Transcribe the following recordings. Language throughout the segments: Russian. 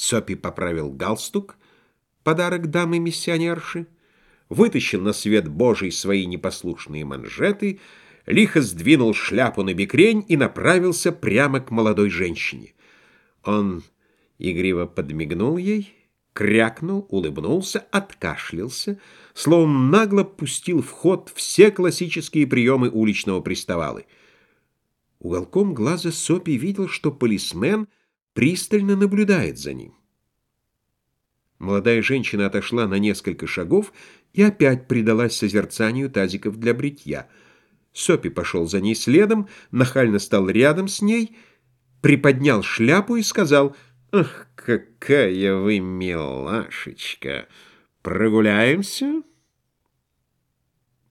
Сопи поправил галстук, подарок дамы-миссионерши, вытащил на свет Божий свои непослушные манжеты, лихо сдвинул шляпу на бекрень и направился прямо к молодой женщине. Он игриво подмигнул ей, крякнул, улыбнулся, откашлялся, словом нагло пустил в ход все классические приемы уличного приставалы. Уголком глаза Сопи видел, что полисмен — пристально наблюдает за ним. Молодая женщина отошла на несколько шагов и опять предалась созерцанию тазиков для бритья. Сопи пошел за ней следом, нахально стал рядом с ней, приподнял шляпу и сказал «Ах, какая вы милашечка! Прогуляемся?»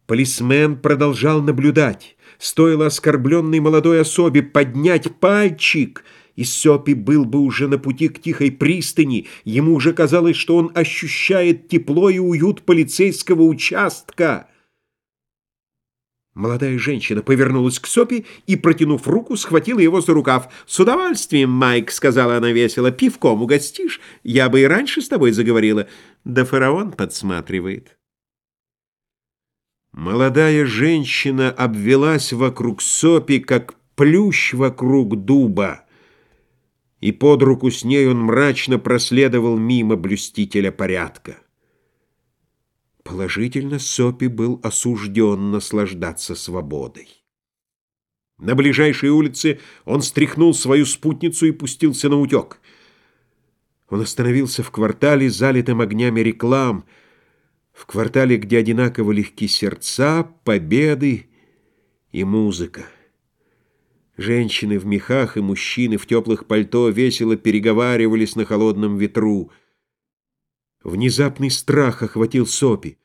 Полисмен продолжал наблюдать. Стоило оскорбленной молодой особе поднять пальчик — и Сопи был бы уже на пути к тихой пристани, ему уже казалось, что он ощущает тепло и уют полицейского участка. Молодая женщина повернулась к Сопи и, протянув руку, схватила его за рукав. «С удовольствием, Майк», — сказала она весело, — «пивком угостишь? Я бы и раньше с тобой заговорила». Да фараон подсматривает. Молодая женщина обвелась вокруг Сопи, как плющ вокруг дуба и под руку с ней он мрачно проследовал мимо блюстителя порядка. Положительно, Сопи был осужден наслаждаться свободой. На ближайшей улице он стряхнул свою спутницу и пустился на утек. Он остановился в квартале, залитым огнями реклам, в квартале, где одинаково легки сердца, победы и музыка. Женщины в мехах и мужчины в теплых пальто весело переговаривались на холодном ветру. Внезапный страх охватил Сопи.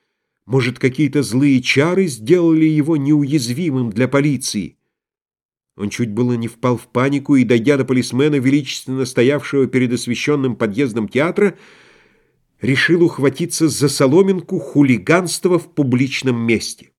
Может, какие-то злые чары сделали его неуязвимым для полиции? Он чуть было не впал в панику и, дойдя до полисмена, величественно стоявшего перед освещенным подъездом театра, решил ухватиться за соломинку хулиганства в публичном месте.